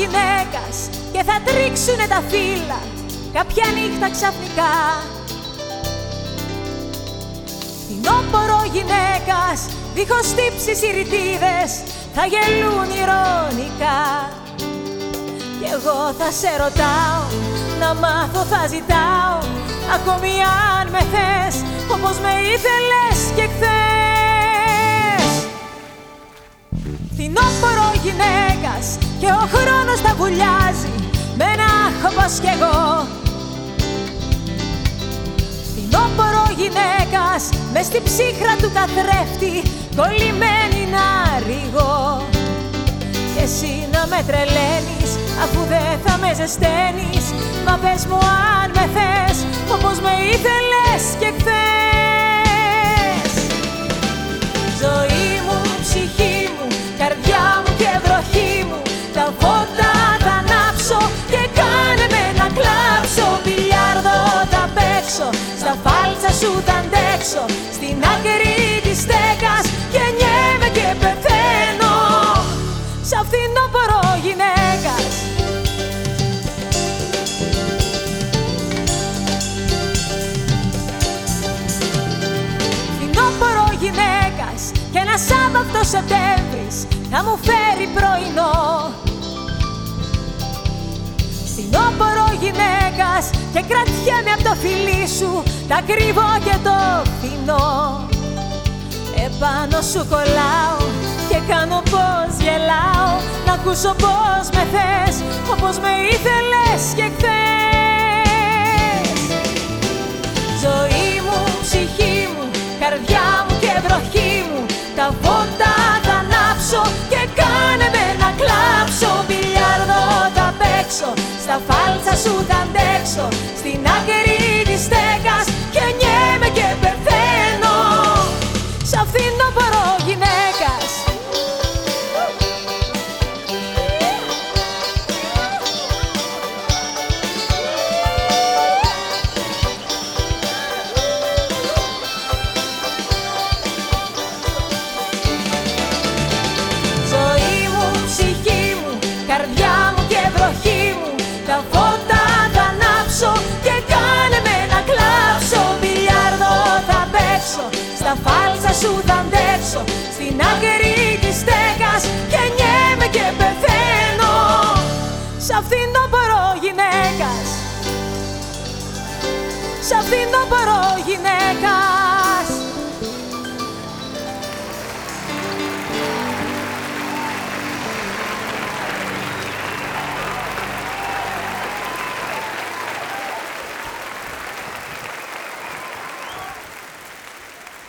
γυναίκας και θα τρίξουνε τα φύλλα κάποια νύχτα ξαφνικά. Φθινόπορο γυναίκας δίχως τύψεις οι ρητίδες θα γελούν ηρωνικά. Κι εγώ θα σε ρωτάω, να μάθω θα ζητάω Ακόμη αν με θες, όπως με ήθελες και χθες Φθινόπορο γυναίκας και ο χρόνος τα βουλιάζει Με ένα όπως κι εγώ Φθινόπορο γυναίκας μες στη ψύχρα του καθρέφτη κολλημένη να ρηγώ και εσύ να με τρελαίνεις αφού δεν θα με ζεσταίνεις. Μα πες μου αν με θες όπως με ήθελες και χθες αντέξω Στην άκρη της στέκας γεννιέμαι και πεθαίνω. Σ' φθινόπορο γυναίκας. Φθινόπορο γυναίκας. Και ένα Σάββατο Σεπτέμβρης θα μου φέρει πρωινό. Φθινόπορο γυναίκας και κρατιέμαι από το φιλί σου. Τα κρύβω και το φθηνό. Επάνω σου κολλάω και κάνω πως γελάω. Να ακούσω πως με θες, όπως με ήθελες και χθες στα φάλτσα σου θα αντέξω. Στην άκρη σου θα αντέξω. Στην άκρη της στέκας και νιέμαι και πεθαίνω. Σ' φθινόπορο γυναίκας. Σ' φθινόπορο γυναίκας